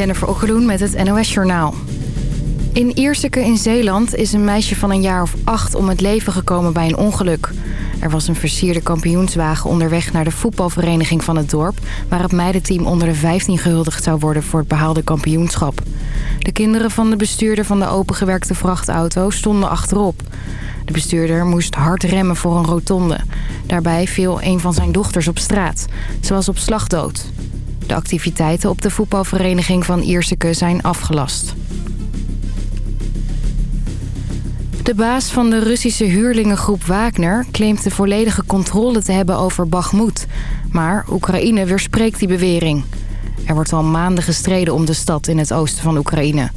Jennifer Okkeloen met het NOS Journaal. In Ierseke in Zeeland is een meisje van een jaar of acht om het leven gekomen bij een ongeluk. Er was een versierde kampioenswagen onderweg naar de voetbalvereniging van het dorp... waar het meidenteam onder de 15 gehuldigd zou worden voor het behaalde kampioenschap. De kinderen van de bestuurder van de opengewerkte vrachtauto stonden achterop. De bestuurder moest hard remmen voor een rotonde. Daarbij viel een van zijn dochters op straat. Ze was op slag dood. De activiteiten op de voetbalvereniging van Ierseke zijn afgelast. De baas van de Russische huurlingengroep Wagner claimt de volledige controle te hebben over Bakhmut. Maar Oekraïne weerspreekt die bewering. Er wordt al maanden gestreden om de stad in het oosten van Oekraïne.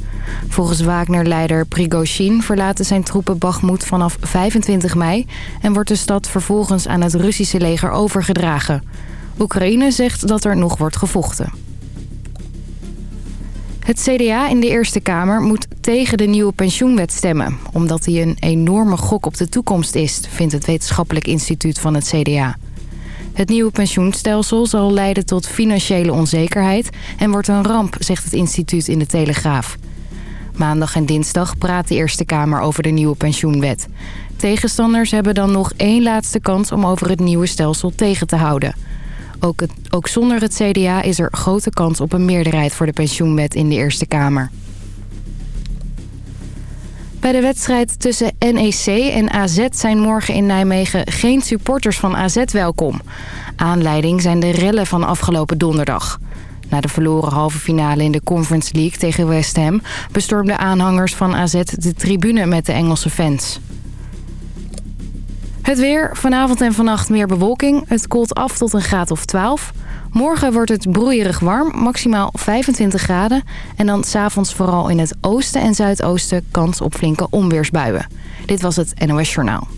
Volgens Wagner-leider Prigozhin verlaten zijn troepen Bakhmut vanaf 25 mei... en wordt de stad vervolgens aan het Russische leger overgedragen. Oekraïne zegt dat er nog wordt gevochten. Het CDA in de Eerste Kamer moet tegen de nieuwe pensioenwet stemmen... omdat die een enorme gok op de toekomst is... vindt het wetenschappelijk instituut van het CDA. Het nieuwe pensioenstelsel zal leiden tot financiële onzekerheid... en wordt een ramp, zegt het instituut in de Telegraaf. Maandag en dinsdag praat de Eerste Kamer over de nieuwe pensioenwet. Tegenstanders hebben dan nog één laatste kans om over het nieuwe stelsel tegen te houden... Ook, het, ook, zonder het CDA is er grote kans op een meerderheid voor de pensioenwet in de Eerste Kamer. Bij de wedstrijd tussen NEC en AZ zijn morgen in Nijmegen geen supporters van AZ welkom. Aanleiding zijn de rellen van afgelopen donderdag. Na de verloren halve finale in de Conference League tegen West Ham... bestormden aanhangers van AZ de tribune met de Engelse fans. Het weer, vanavond en vannacht meer bewolking. Het koelt af tot een graad of 12. Morgen wordt het broeierig warm, maximaal 25 graden. En dan s'avonds vooral in het oosten en zuidoosten kans op flinke onweersbuien. Dit was het NOS Journaal.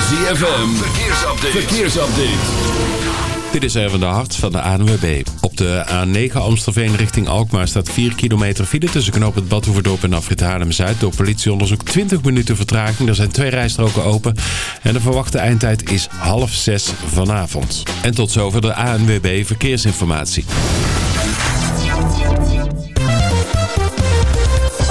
ZFM, verkeersupdate. verkeersupdate. Dit is even de hart van de ANWB. Op de A9 Amstelveen richting Alkmaar staat 4 kilometer file... tussen knoop het Badhoevedorp en Afrit Haarlem-Zuid. Door politieonderzoek 20 minuten vertraging. Er zijn twee rijstroken open. En de verwachte eindtijd is half zes vanavond. En tot zover de ANWB Verkeersinformatie.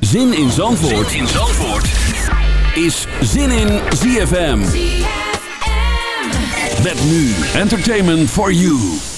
Zin in Zandvoort, zin in Zandvoort. is Zin in ZFM. Met nu Entertainment for You.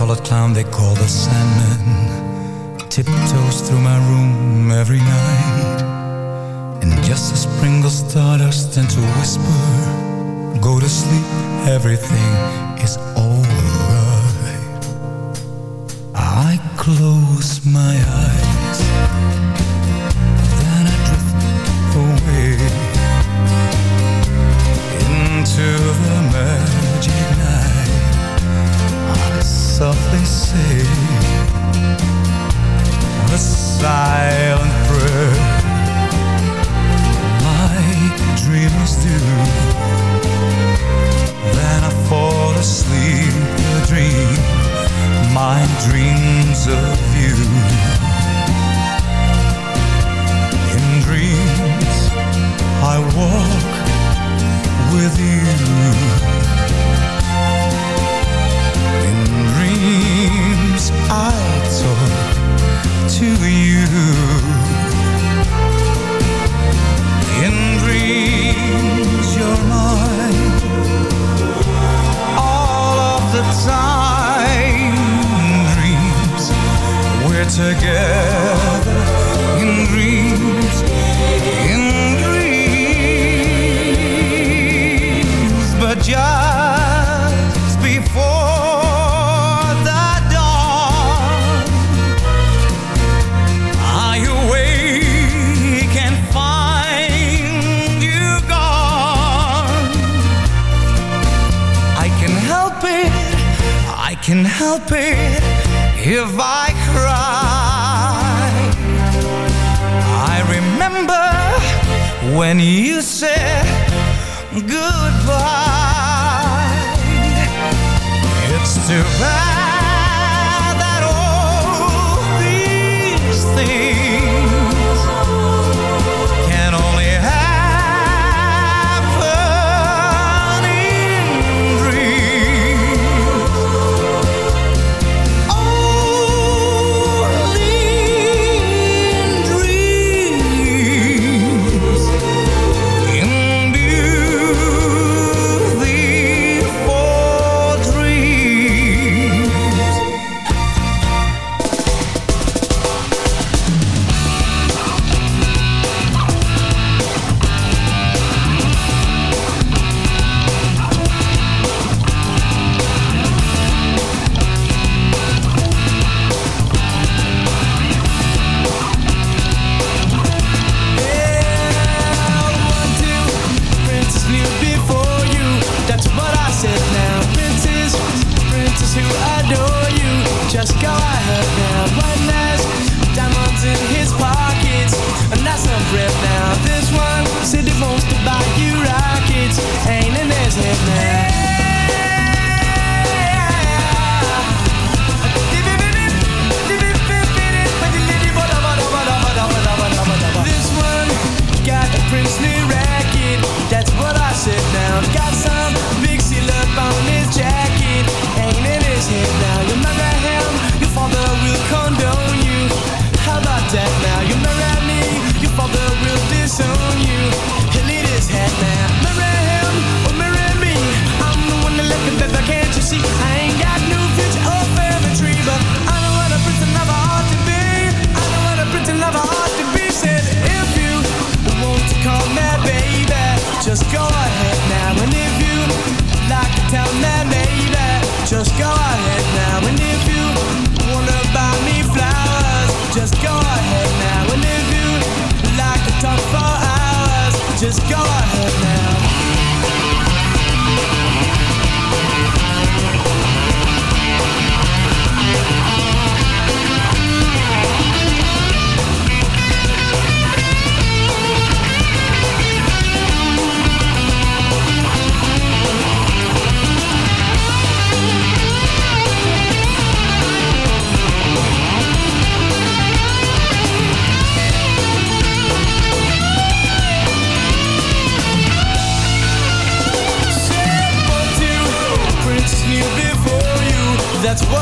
Colored clown they call the Sandman Tiptoes through my room every night. And just as sprinkles stardust and to whisper Go to sleep, everything is alright. I close my eyes Then I drift away geen softly say a silent prayer my dreams do. Then I fall asleep in a dream, my dreams of you. In dreams, I walk with you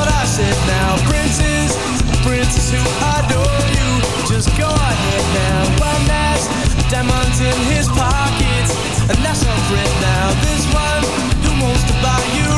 what I said now. Princess, princess who adore you. Just go ahead now. One has diamonds in his pockets. And that's our friend now. This one who wants to buy you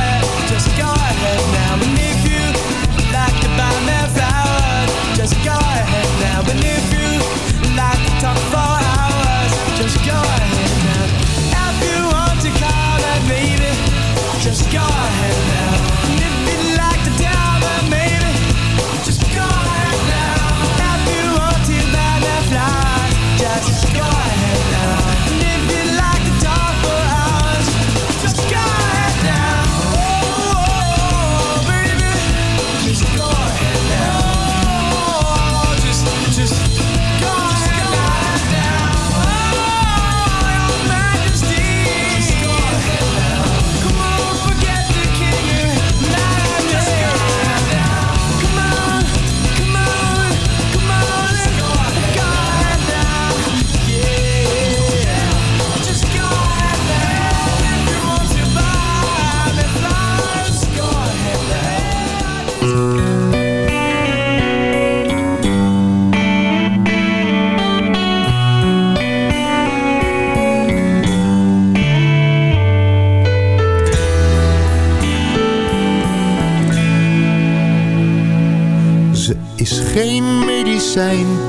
Just go ahead now And if you like to talk for hours. Just go ahead now. If you want to call that baby Just go ahead now.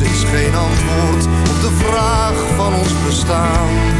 Is geen antwoord op de vraag van ons bestaan.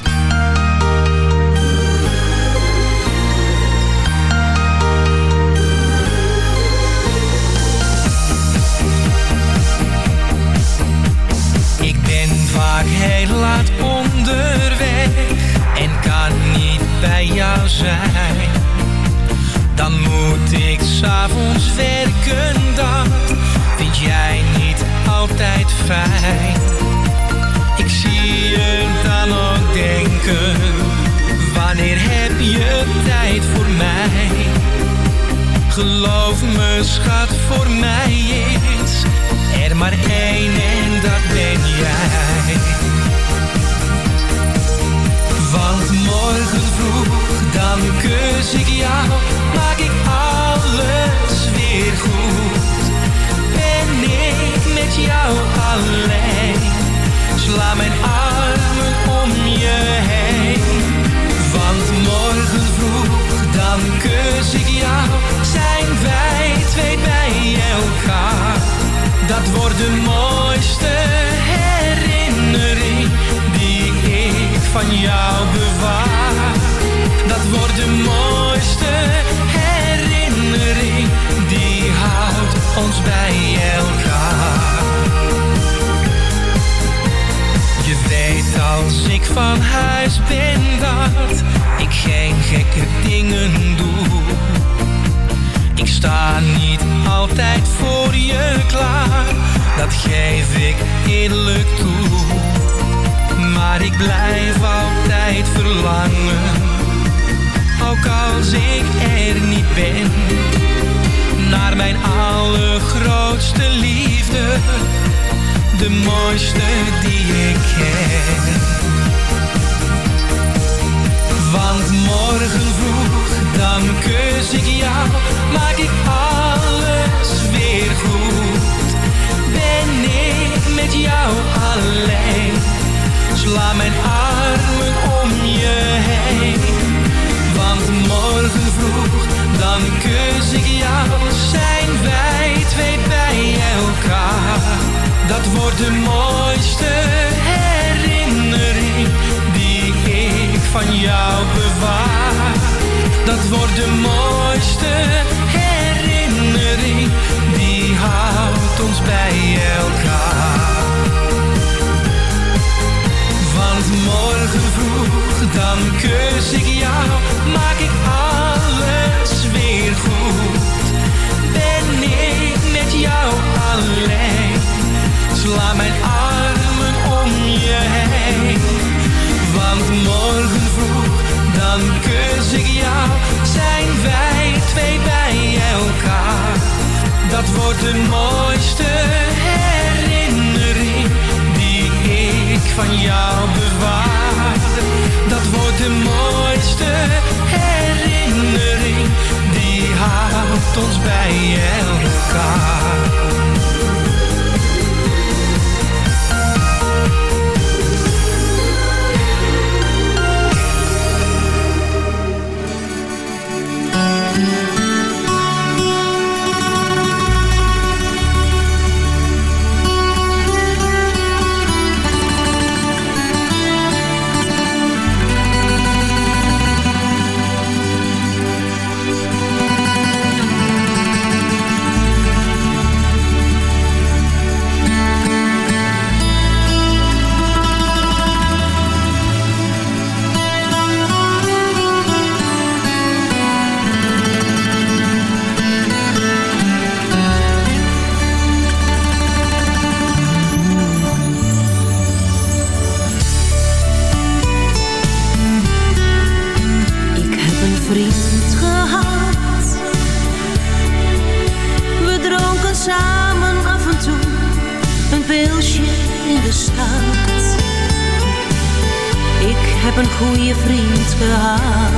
Ik ben dat ik geen gekke dingen doe. Ik sta niet altijd voor je klaar, dat geef ik eerlijk toe. Maar ik blijf altijd verlangen, ook als ik er niet ben. Naar mijn allergrootste liefde, de mooiste die ik ken. morgen vroeg, dan kus ik jou, maak ik alles weer goed. Ben ik met jou alleen, sla mijn armen om je heen. Want morgen vroeg, dan kus ik jou, zijn wij twee bij elkaar. Dat wordt de mooiste herinnering van jou bewaar. Dat wordt de mooiste van jou bewaar. Dat wordt de mooiste herinnering die houdt ons bij elkaar. Heb een goede vriend gehad.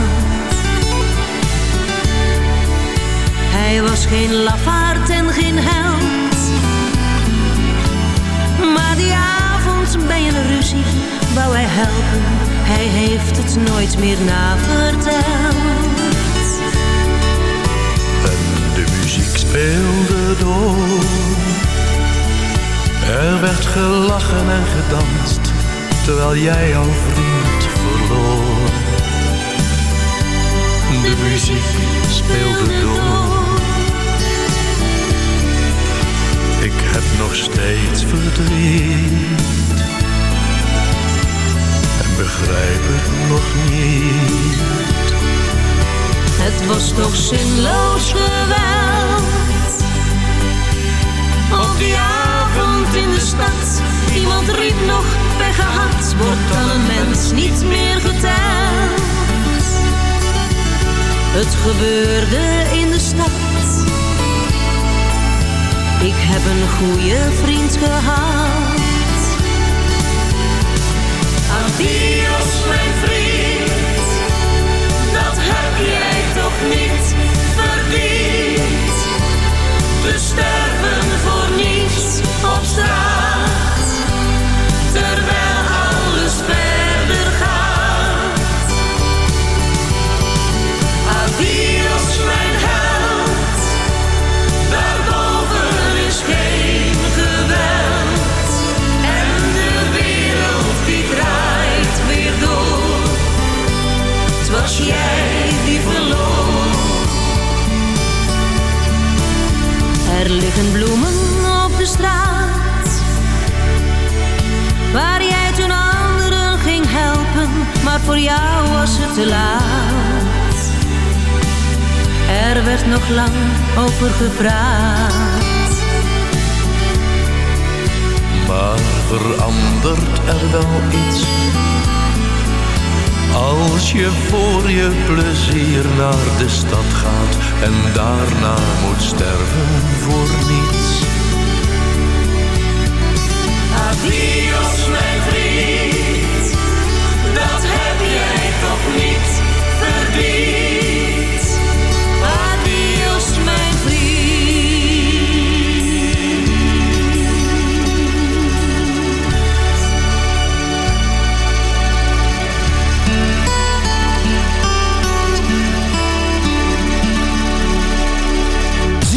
Hij was geen lafaard en geen held. Maar die avond bij een ruzie wou hij helpen. Hij heeft het nooit meer naverteld. En de muziek speelde door. Er werd gelachen en gedanst, terwijl jij jouw vriend De muziek speelde door. Ik heb nog steeds verdriet. En begrijp het nog niet. Het was toch zinloos geweld. Op die avond in de stad, iemand riep nog pech gehad. Wordt dan een mens niet meer geteld. Het gebeurde in de stad. Ik heb een goede vriend gehad. Adios mijn vriend, dat heb jij toch niet verdiend. Te sterven voor niets op straat, Er liggen bloemen op de straat. Waar jij toen anderen ging helpen. Maar voor jou was het te laat. Er werd nog lang over gepraat. Maar verandert er wel iets? Als je voor je plezier naar de stad gaat en daarna moet sterven voor niets. Adios mijn vriend, dat heb jij toch niet verdiend.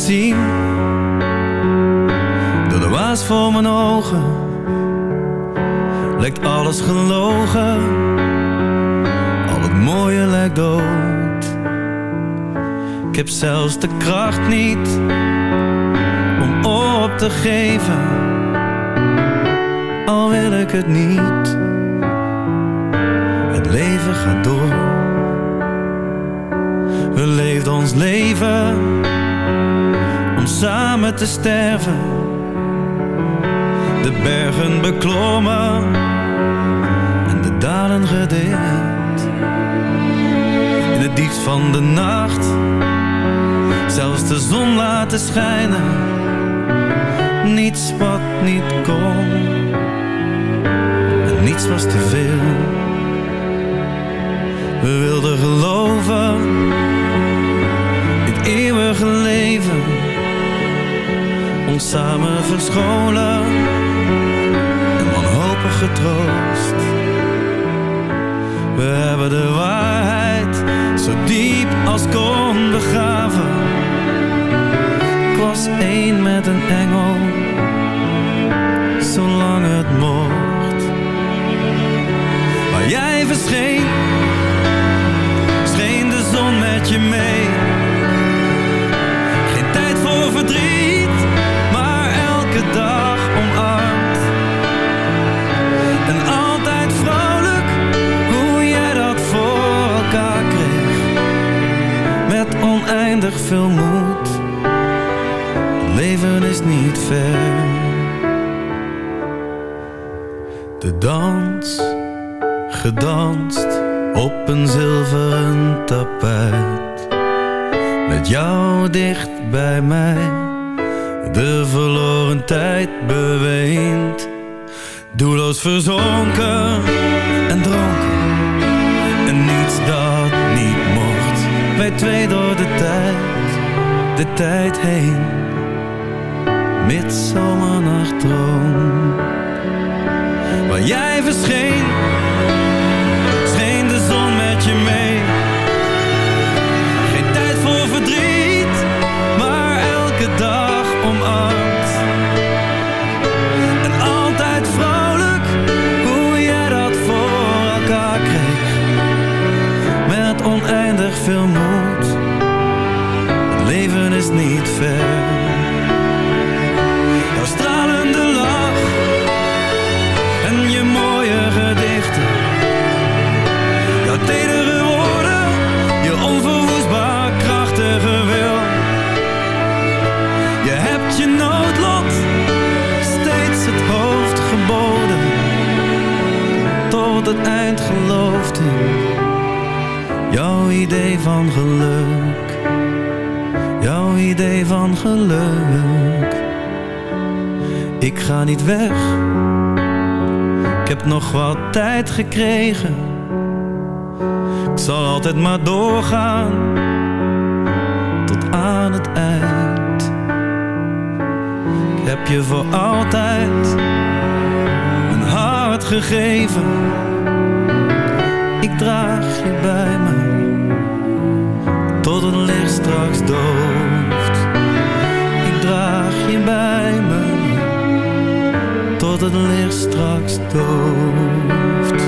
Zien. Door de waas voor mijn ogen Lijkt alles gelogen. Al het mooie lijkt dood. Ik heb zelfs de kracht niet Om op te geven. Al wil ik het niet. Het leven gaat door. We leefden ons leven om samen te sterven. De bergen beklommen en de dalen gedeeld. In het diepst van de nacht, zelfs de zon laten schijnen. Niets wat niet kon, en niets was te veel. We wilden geloven eeuwige leven Samen verscholen. En wanhopige troost We hebben de waarheid Zo diep als kon begraven Ik was één met een engel Zolang het mocht. Maar jij verscheen Scheen de zon met je mee. Verdriet, veel moed, leven is niet ver. De dans, gedanst op een zilveren tapijt. Met jou dicht bij mij De verloren tijd beweend Doelloos verzonken en dronken. En niets dat niet mocht. Wij twee door de tijd, de tijd heen. Midzomernachtdroom Waar jij verscheen. Scheen de zon met je mee. Dag ver. Jouw stralende lach en je mooie gedichten. Jouw tedere woorden, je onverwoestbaar krachtige wil je noodlot steeds het hoofd geboden. Tot het eind geloofde jouw idee van geluk. Idee van geluk. Ik ga niet weg. Ik heb nog wat tijd gekregen. Ik zal altijd maar doorgaan. Tot aan het eind heb je voor altijd een hart gegeven. Ik draag je bij me tot het licht straks dooft. Bij me tot het licht straks dooft.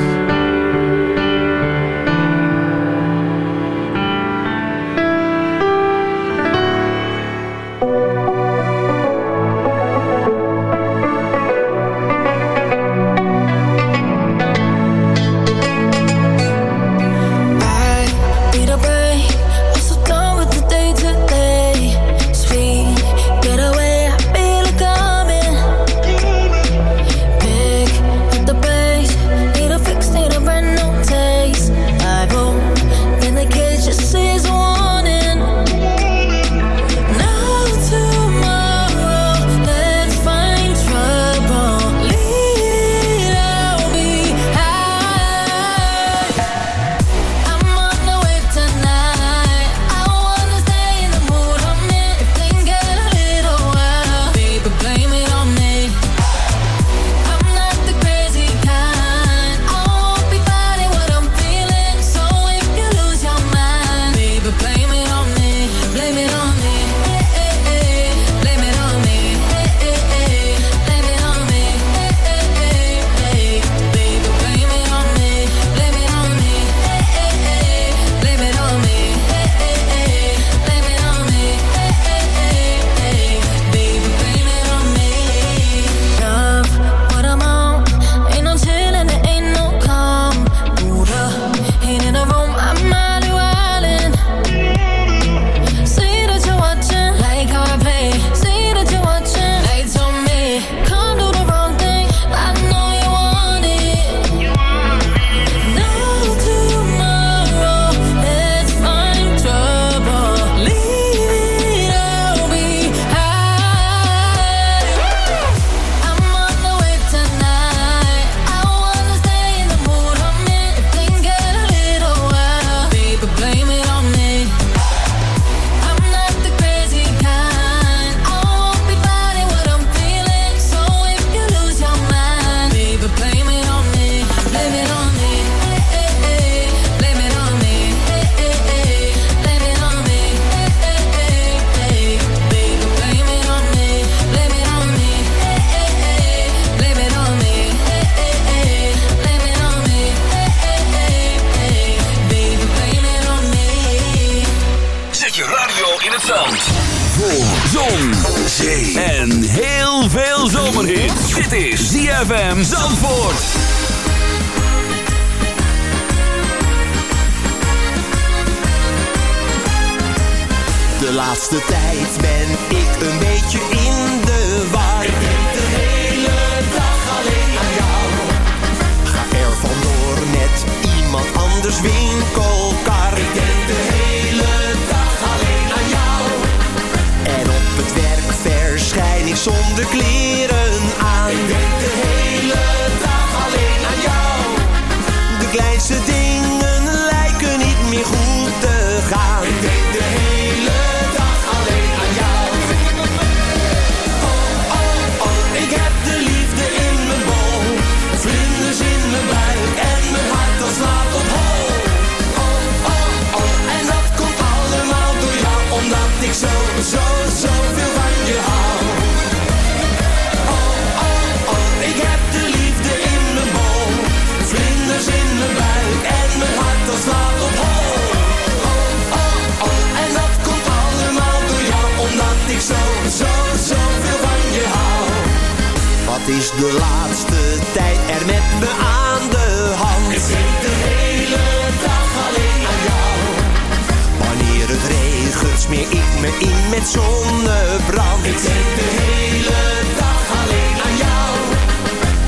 me in met zonnebrand. Ik denk de hele dag alleen aan jou.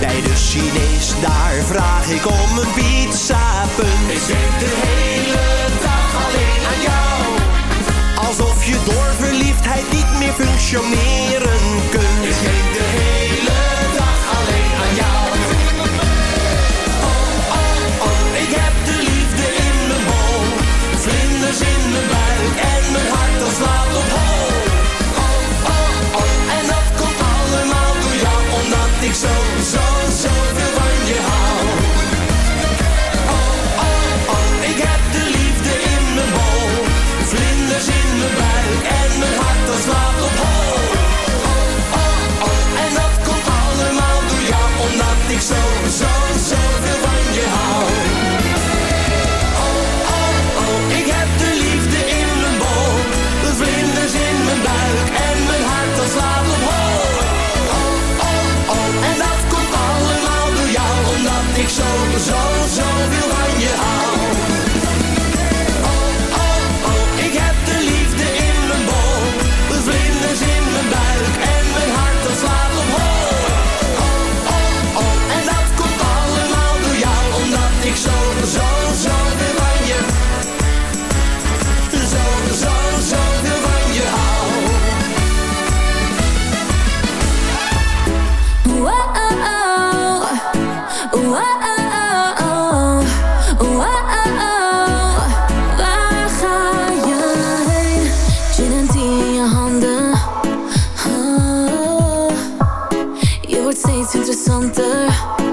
Bij de Chinees, daar vraag ik om een pizza punt. Ik denk de hele dag alleen aan jou. Alsof je door verliefdheid niet meer functioneren kunt. interessanter.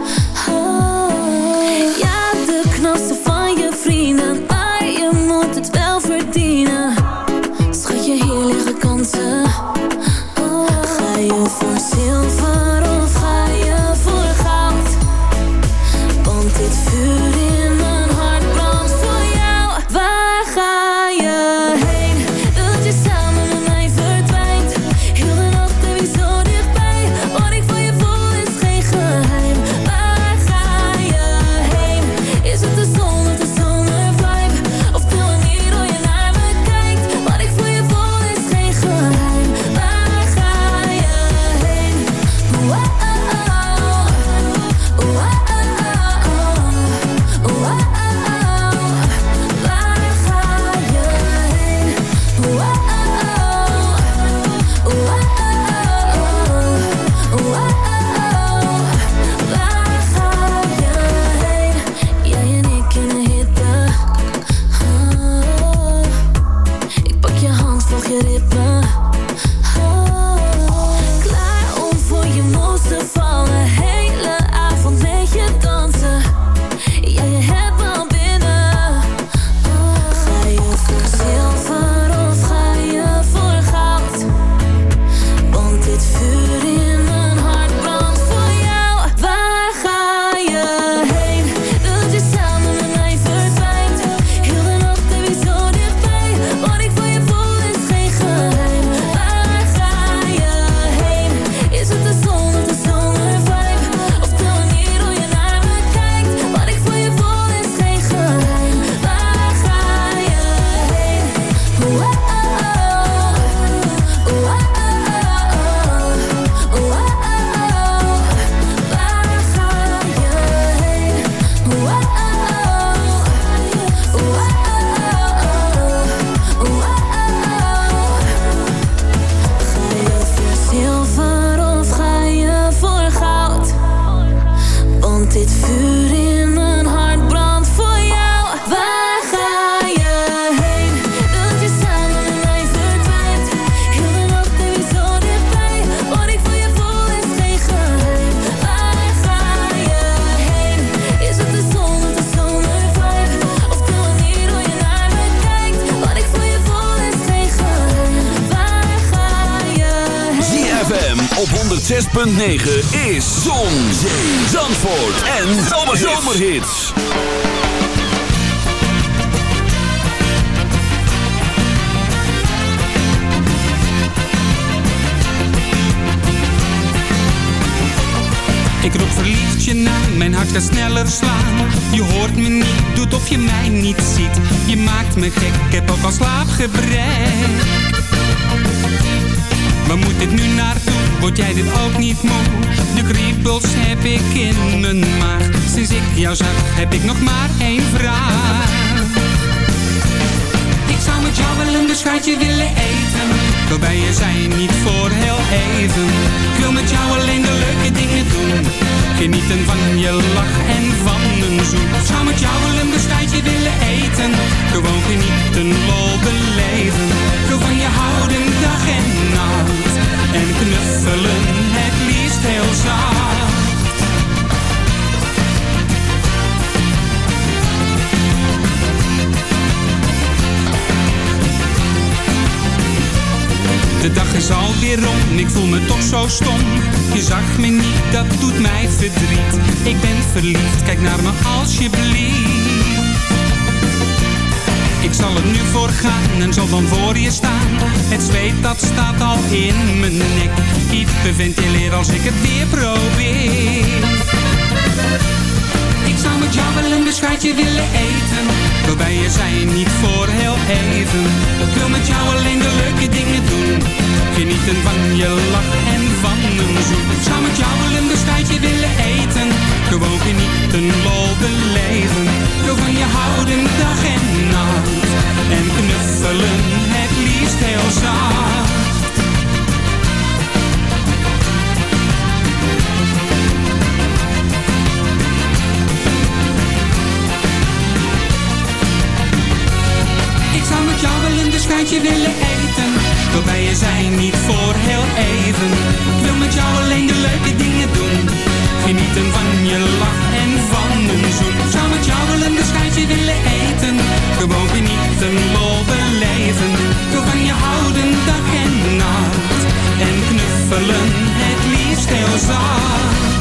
Ik voel me toch zo stom. Je zag me niet, dat doet mij verdriet. Ik ben verliefd, kijk naar me alsjeblieft. Ik zal er nu voor gaan en zal dan voor je staan. Het zweet dat staat al in mijn nek. Hyperventileer als ik het weer probeer. Jou wel een beschuitje willen eten. Waarbij je zijn niet voor heel even. Ik wil met jou alleen de leuke dingen doen. Genieten van je lach en van een zoen zou met jou wel een beschuitje willen eten. Gewoon genieten, lol beleven. Ik wil van je houden dag en nacht. En knuffelen het liefst heel zacht beschuitje willen eten. Waarbij je zijn niet voor heel even. Ik wil met jou alleen de leuke dingen doen. Genieten van je lach en van een zoen. Zou met jou wel een beschuitje willen eten. Gewoon genieten, lol beleven. Ik wil van je houden dag en nacht. En knuffelen het liefst heel zacht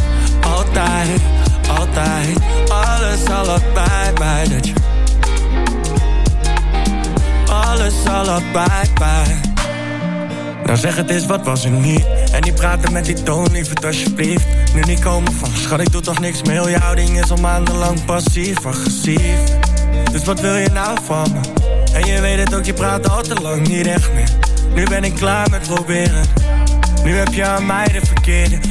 altijd, altijd, alles al had bij dat je alles al had bij. Nou zeg het eens, wat was er niet? En die praten met die toon, lief het alsjeblieft Nu niet komen van, schat ik doe toch niks meer Je houding is al maandenlang passief, agressief Dus wat wil je nou van me? En je weet het ook, je praat al te lang niet echt meer Nu ben ik klaar met proberen Nu heb je aan mij de verkeerde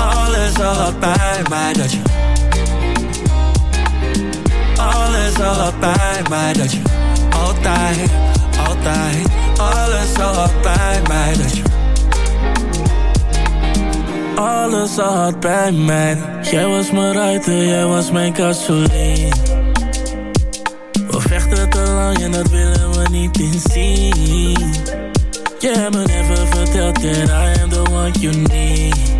alles al had bij mij Dat je alles al had bij mij Dat je altijd, altijd Alles al had bij mij Dat je alles al had bij mij. Jij was mijn ruiter, jij was mijn gasoline We vechten te lang en dat willen we niet inzien Je hebt me never verteld that I am the one you need